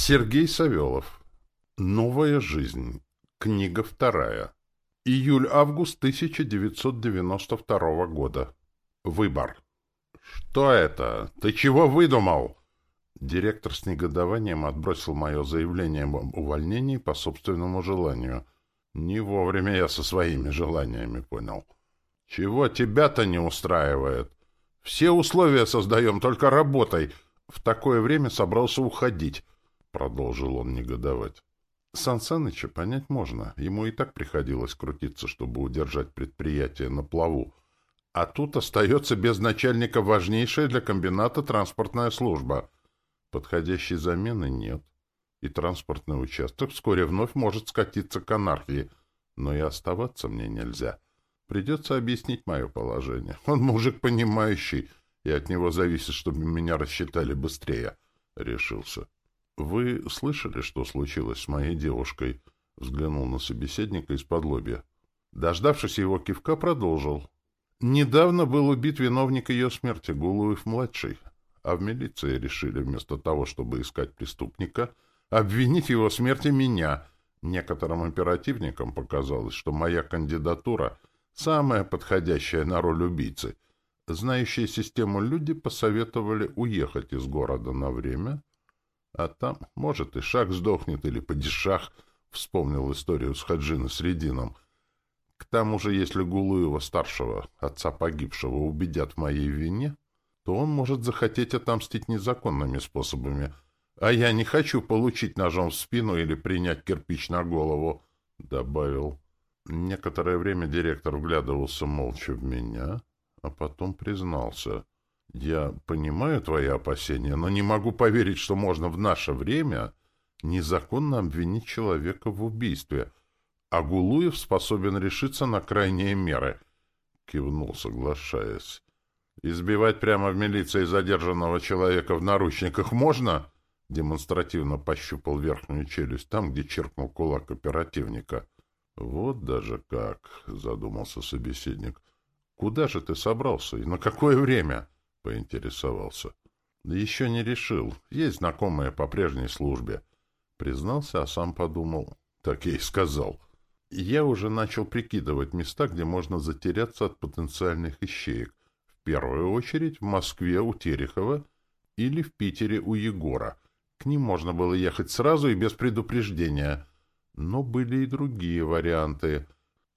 Сергей Савелов. Новая жизнь. Книга вторая. Июль-август 1992 года. Выбор. «Что это? Ты чего выдумал?» Директор с негодованием отбросил мое заявление об увольнении по собственному желанию. Не вовремя я со своими желаниями понял. «Чего тебя-то не устраивает? Все условия создаем, только работай. В такое время собрался уходить». — продолжил он негодовать. Сан Саныча понять можно. Ему и так приходилось крутиться, чтобы удержать предприятие на плаву. А тут остается без начальника важнейшая для комбината транспортная служба. Подходящей замены нет. И транспортный участок вскоре вновь может скатиться к анархии. Но и оставаться мне нельзя. Придется объяснить мое положение. Он мужик понимающий, и от него зависит, чтобы меня рассчитали быстрее. Решился. «Вы слышали, что случилось с моей девушкой?» — взглянул на собеседника из-под лобья. Дождавшись его кивка, продолжил. «Недавно был убит виновник ее смерти, Гулуев-младший, а в милиции решили вместо того, чтобы искать преступника, обвинить его в смерти меня. Некоторым оперативникам показалось, что моя кандидатура самая подходящая на роль убийцы. Знающие систему люди посоветовали уехать из города на время» А там, может, и шаг сдохнет, или падишах, — вспомнил историю с Хаджиной Средином. К тому же, если Гулуева-старшего, отца погибшего, убедят в моей вине, то он может захотеть отомстить незаконными способами. А я не хочу получить ножом в спину или принять кирпич на голову, — добавил. Некоторое время директор вглядывался молча в меня, а потом признался — я понимаю твои опасения, но не могу поверить, что можно в наше время незаконно обвинить человека в убийстве. А Гулуев способен решиться на крайние меры. Кивнул, соглашаясь. Избивать прямо в милиции задержанного человека в наручниках можно? Демонстративно пощупал верхнюю челюсть там, где черкнул кулак оперативника. Вот даже как, задумался собеседник. Куда же ты собрался и на какое время? —— поинтересовался. — Еще не решил. Есть знакомые по прежней службе. Признался, а сам подумал. Так я и сказал. Я уже начал прикидывать места, где можно затеряться от потенциальных ищеек. В первую очередь в Москве у Терехова или в Питере у Егора. К ним можно было ехать сразу и без предупреждения. Но были и другие варианты.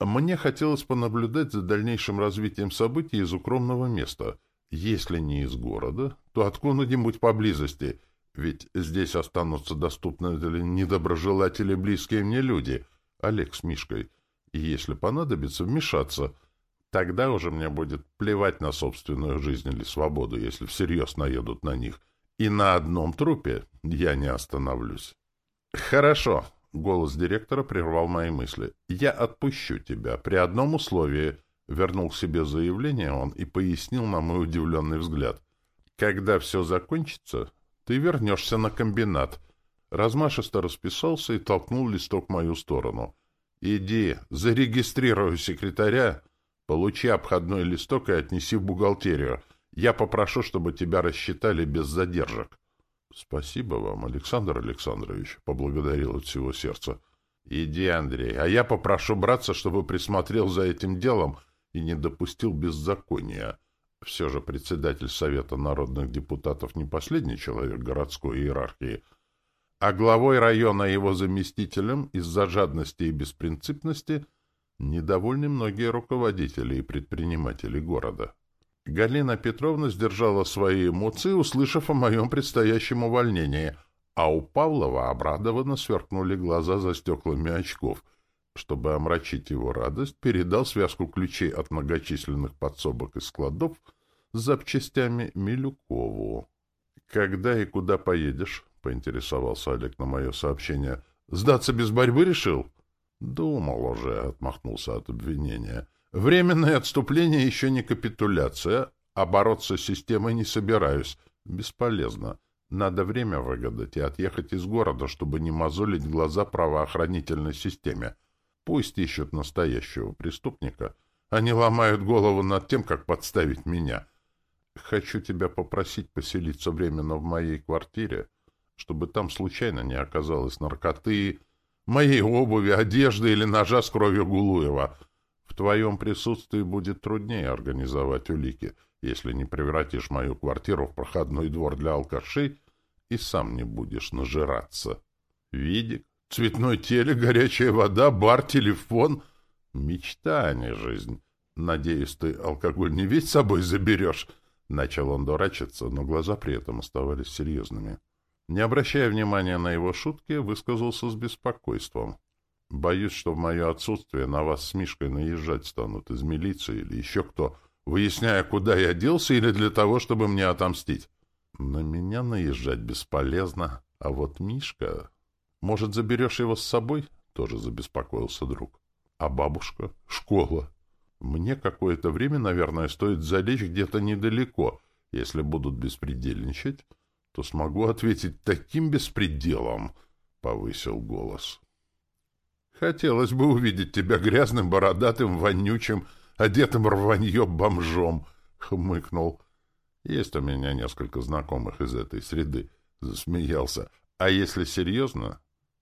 Мне хотелось понаблюдать за дальнейшим развитием событий из укромного места — если не из города, то откуда-нибудь поблизости, ведь здесь останутся доступны недоброжелатели близкие мне люди, Олег с Мишкой. И если понадобится вмешаться, тогда уже мне будет плевать на собственную жизнь или свободу, если всерьез наедут на них. И на одном трупе я не остановлюсь. «Хорошо», — голос директора прервал мои мысли. «Я отпущу тебя при одном условии — Вернул себе заявление он и пояснил на мой удивленный взгляд. «Когда все закончится, ты вернешься на комбинат». Размашисто расписался и толкнул листок в мою сторону. «Иди, зарегистрируй секретаря, получи обходной листок и отнеси в бухгалтерию. Я попрошу, чтобы тебя рассчитали без задержек». «Спасибо вам, Александр Александрович», — поблагодарил от всего сердца. «Иди, Андрей, а я попрошу браться, чтобы присмотрел за этим делом и не допустил беззакония. Все же председатель Совета народных депутатов не последний человек городской иерархии, а главой района его заместителем из-за жадности и беспринципности недовольны многие руководители и предприниматели города. Галина Петровна сдержала свои эмоции, услышав о моем предстоящем увольнении, а у Павлова обрадованно сверкнули глаза за стеклами очков — чтобы омрачить его радость, передал связку ключей от многочисленных подсобок и складов с запчастями Милюкову. «Когда и куда поедешь?» — поинтересовался Олег на мое сообщение. «Сдаться без борьбы решил?» «Думал уже», — отмахнулся от обвинения. «Временное отступление еще не капитуляция, а с системой не собираюсь. Бесполезно. Надо время выгадать и отъехать из города, чтобы не мозолить глаза правоохранительной системе. Пусть ищут настоящего преступника. Они ломают голову над тем, как подставить меня. Хочу тебя попросить поселиться временно в моей квартире, чтобы там случайно не оказалось наркоты, моей обуви, одежды или ножа с кровью Гулуева. В твоем присутствии будет труднее организовать улики, если не превратишь мою квартиру в проходной двор для алкашей и сам не будешь нажираться. Видик, цветной теле, горячая вода, бар, телефон. Мечта, а не жизнь. Надеюсь, ты алкоголь не весь с собой заберешь. Начал он дурачиться, но глаза при этом оставались серьезными. Не обращая внимания на его шутки, высказался с беспокойством. «Боюсь, что в мое отсутствие на вас с Мишкой наезжать станут из милиции или еще кто, выясняя, куда я делся, или для того, чтобы мне отомстить. На меня наезжать бесполезно, а вот Мишка... Может, заберешь его с собой?» — тоже забеспокоился друг. «А бабушка? Школа?» Мне какое-то время, наверное, стоит залечь где-то недалеко. Если будут беспредельничать, то смогу ответить таким беспределом, — повысил голос. Хотелось бы увидеть тебя грязным, бородатым, вонючим, одетым рванье бомжом, — хмыкнул. Есть у меня несколько знакомых из этой среды, — засмеялся. А если серьезно,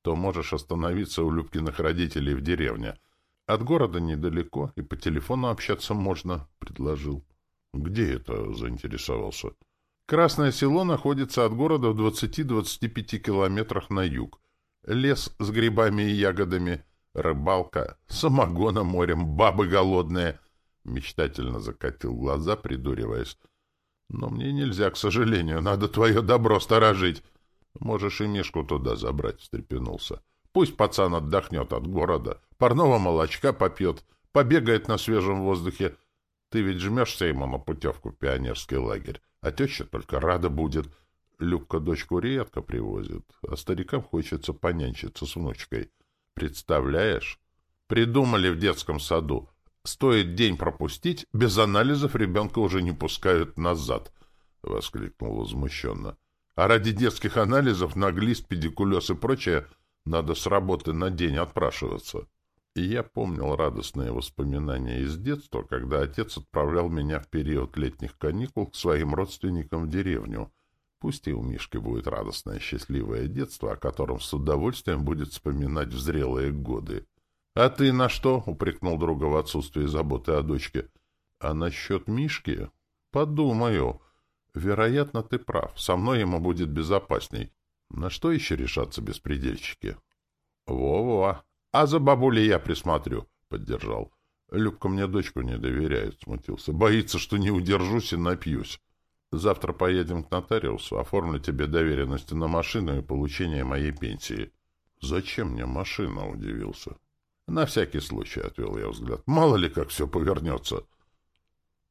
то можешь остановиться у Любкиных родителей в деревне — от города недалеко, и по телефону общаться можно, — предложил. — Где это? — заинтересовался. — Красное село находится от города в 20-25 километрах на юг. Лес с грибами и ягодами, рыбалка, самогоном морем, бабы голодные. Мечтательно закатил глаза, придуриваясь. — Но мне нельзя, к сожалению, надо твое добро сторожить. Можешь и Мишку туда забрать, — встрепенулся. Пусть пацан отдохнет от города, парного молочка попьет, побегает на свежем воздухе. Ты ведь жмешься ему на путевку в пионерский лагерь, а теща только рада будет. Любка дочку редко привозит, а старикам хочется понянчиться с внучкой. Представляешь? Придумали в детском саду. Стоит день пропустить, без анализов ребенка уже не пускают назад, — воскликнул возмущенно. А ради детских анализов на глист, педикулез и прочее — надо с работы на день отпрашиваться. И я помнил радостные воспоминания из детства, когда отец отправлял меня в период летних каникул к своим родственникам в деревню. Пусть и у Мишки будет радостное счастливое детство, о котором с удовольствием будет вспоминать в зрелые годы. — А ты на что? — упрекнул друга в отсутствии заботы о дочке. — А насчет Мишки? — Подумаю. Вероятно, ты прав. Со мной ему будет безопасней. На что еще решаться беспредельщики? Во-во. А за бабулей я присмотрю, поддержал. Любка мне дочку не доверяет, смутился. Боится, что не удержусь и напьюсь. Завтра поедем к нотариусу, оформлю тебе доверенности на машину и получение моей пенсии. Зачем мне машина, удивился. На всякий случай, отвел я взгляд. Мало ли, как все повернется.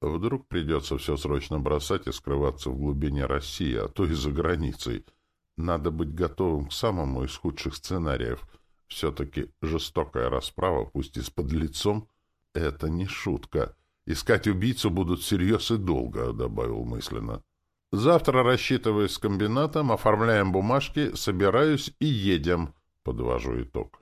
Вдруг придется все срочно бросать и скрываться в глубине России, а то и за границей — надо быть готовым к самому из худших сценариев. Все-таки жестокая расправа, пусть и с подлецом, — это не шутка. Искать убийцу будут всерьез и долго, — добавил мысленно. Завтра рассчитываюсь с комбинатом, оформляем бумажки, собираюсь и едем, — подвожу итог.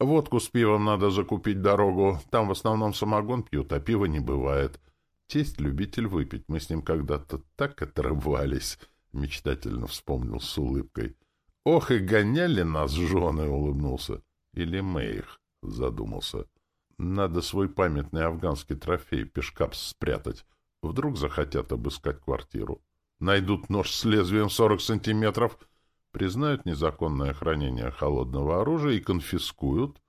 Водку с пивом надо закупить дорогу. Там в основном самогон пьют, а пива не бывает. Тесть любитель выпить. Мы с ним когда-то так отрывались. — мечтательно вспомнил с улыбкой. — Ох, и гоняли нас жены! — улыбнулся. — Или мы их? — задумался. — Надо свой памятный афганский трофей пешкапс спрятать. Вдруг захотят обыскать квартиру. Найдут нож с лезвием сорок сантиметров, признают незаконное хранение холодного оружия и конфискуют,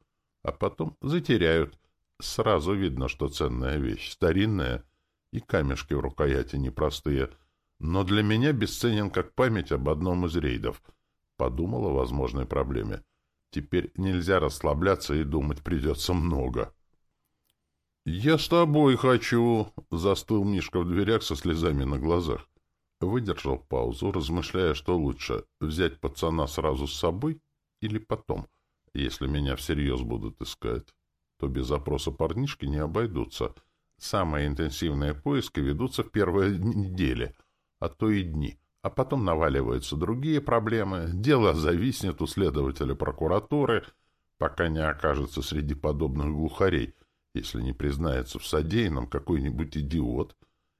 а потом затеряют. Сразу видно, что ценная вещь, старинная, и камешки в рукояти непростые — но для меня бесценен как память об одном из рейдов. Подумал о возможной проблеме. Теперь нельзя расслабляться и думать придется много. «Я с тобой хочу!» — застыл Мишка в дверях со слезами на глазах. Выдержал паузу, размышляя, что лучше — взять пацана сразу с собой или потом, если меня всерьез будут искать. То без опроса парнишки не обойдутся. Самые интенсивные поиски ведутся в первые недели — а то и дни. А потом наваливаются другие проблемы, дело зависнет у следователя прокуратуры, пока не окажется среди подобных глухарей, если не признается в содеянном какой-нибудь идиот,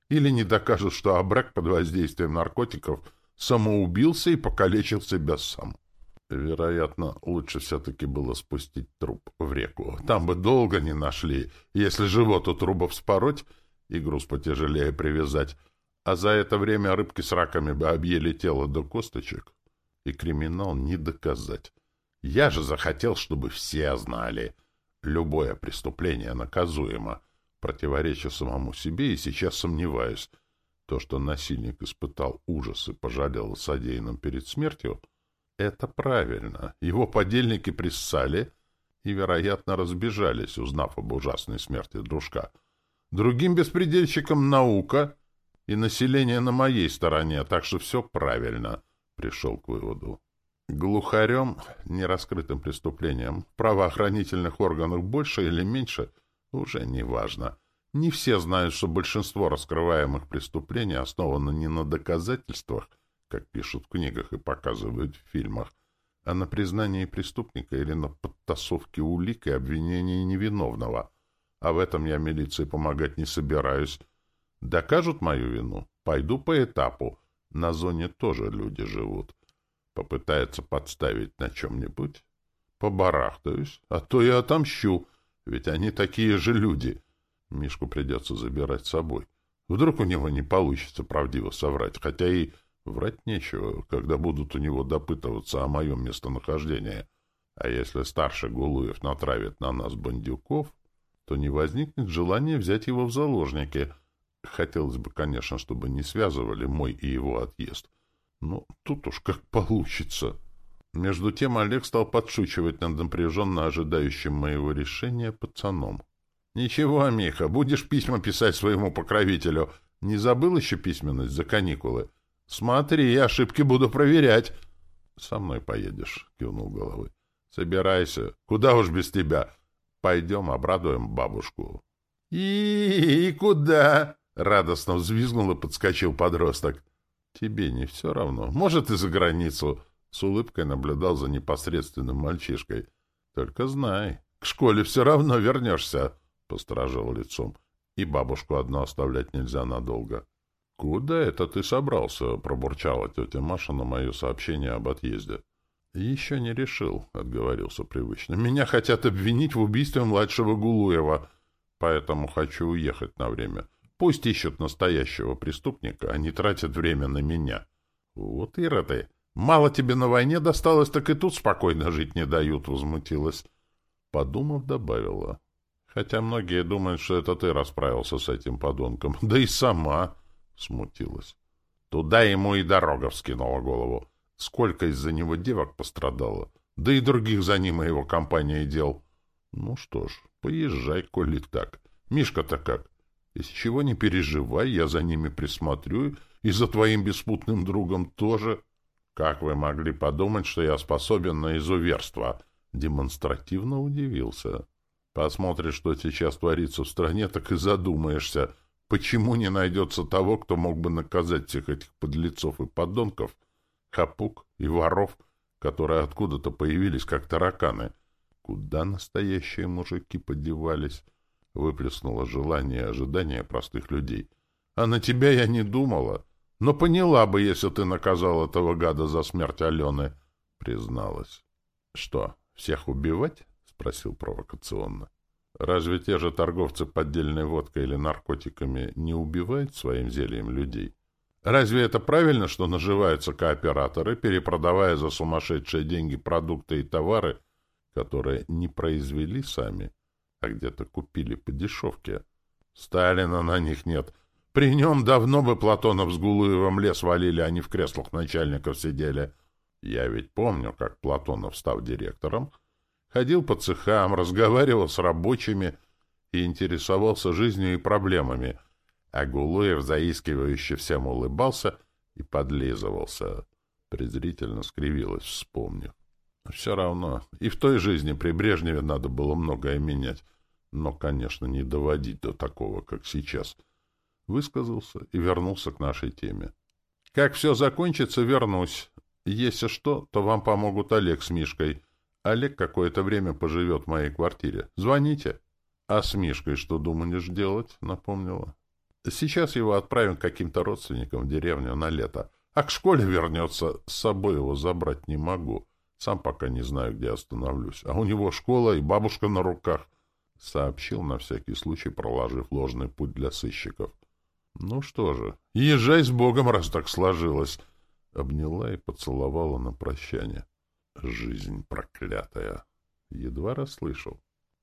или не докажет, что Абрак под воздействием наркотиков самоубился и покалечил себя сам. Вероятно, лучше все-таки было спустить труп в реку. Там бы долго не нашли, если живот у труба вспороть и груз потяжелее привязать, а за это время рыбки с раками бы объели тело до косточек. И криминал не доказать. Я же захотел, чтобы все знали. Любое преступление наказуемо. Противоречу самому себе и сейчас сомневаюсь. То, что насильник испытал ужас и пожалел о содеянном перед смертью, это правильно. Его подельники приссали и, вероятно, разбежались, узнав об ужасной смерти дружка. Другим беспредельщикам наука и население на моей стороне, так что все правильно, пришел к выводу. Глухарем, нераскрытым преступлением, правоохранительных органах больше или меньше, уже не важно. Не все знают, что большинство раскрываемых преступлений основано не на доказательствах, как пишут в книгах и показывают в фильмах, а на признании преступника или на подтасовке улик и обвинении невиновного. А в этом я милиции помогать не собираюсь. Докажут мою вину? Пойду по этапу. На зоне тоже люди живут попытается подставить на чем-нибудь, побарахтаюсь, а то я отомщу, ведь они такие же люди. Мишку придется забирать с собой. Вдруг у него не получится правдиво соврать, хотя и врать нечего, когда будут у него допытываться о моем местонахождении. А если старший Гулуев натравит на нас бандюков, то не возникнет желания взять его в заложники. Хотелось бы, конечно, чтобы не связывали мой и его отъезд. Ну, тут уж как получится. Между тем Олег стал подшучивать над напряженно ожидающим моего решения пацаном. — Ничего, Миха, будешь письма писать своему покровителю. Не забыл еще письменность за каникулы? Смотри, я ошибки буду проверять. — Со мной поедешь, — кивнул головой. — Собирайся. Куда уж без тебя? Пойдем обрадуем бабушку. — И, и куда? — радостно взвизгнул и подскочил подросток. Тебе не все равно. Может, и за границу. С улыбкой наблюдал за непосредственным мальчишкой. Только знай, к школе все равно вернешься, — посторожил лицом. И бабушку одну оставлять нельзя надолго. — Куда это ты собрался? — пробурчала тетя Маша на мое сообщение об отъезде. — Еще не решил, — отговорился привычно. — Меня хотят обвинить в убийстве младшего Гулуева, поэтому хочу уехать на время. — Пусть ищут настоящего преступника, а не тратят время на меня. Вот ироды. Мало тебе на войне досталось, так и тут спокойно жить не дают, — возмутилась. Подумав, добавила. Хотя многие думают, что это ты расправился с этим подонком. Да и сама, — смутилась. Туда ему и дорога вскинула голову. Сколько из-за него девок пострадало. Да и других за ним и его компания дел. Ну что ж, поезжай, коли так. Мишка-то как? Из чего не переживай, я за ними присмотрю, и за твоим беспутным другом тоже. Как вы могли подумать, что я способен на изуверство? Демонстративно удивился. Посмотришь, что сейчас творится в стране, так и задумаешься, почему не найдется того, кто мог бы наказать всех этих подлецов и подонков, хапук и воров, которые откуда-то появились, как тараканы. Куда настоящие мужики подевались? выплеснуло желание и ожидание простых людей. А на тебя я не думала. Но поняла бы, если ты наказал этого гада за смерть Алены, призналась. Что, всех убивать? спросил провокационно. Разве те же торговцы поддельной водкой или наркотиками не убивают своим зельем людей? Разве это правильно, что наживаются кооператоры, перепродавая за сумасшедшие деньги продукты и товары, которые не произвели сами? а где-то купили по дешевке. Сталина на них нет. При нем давно бы Платонов с Гулуевым лес валили, они в креслах начальников сидели. Я ведь помню, как Платонов, став директором, ходил по цехам, разговаривал с рабочими и интересовался жизнью и проблемами, а Гулуев заискивающе всем улыбался и подлизывался. Презрительно скривилась, вспомнив. Все равно. И в той жизни при Брежневе надо было многое менять. Но, конечно, не доводить до такого, как сейчас. Высказался и вернулся к нашей теме. Как все закончится, вернусь. Если что, то вам помогут Олег с Мишкой. Олег какое-то время поживет в моей квартире. Звоните. А с Мишкой что думаешь делать? Напомнила. Сейчас его отправим к каким-то родственникам в деревню на лето. А к школе вернется, с собой его забрать не могу. Сам пока не знаю, где остановлюсь. А у него школа и бабушка на руках. Сообщил на всякий случай, проложив ложный путь для сыщиков. Ну что же, езжай с Богом, раз так сложилось. Обняла и поцеловала на прощание. Жизнь проклятая. Едва расслышал.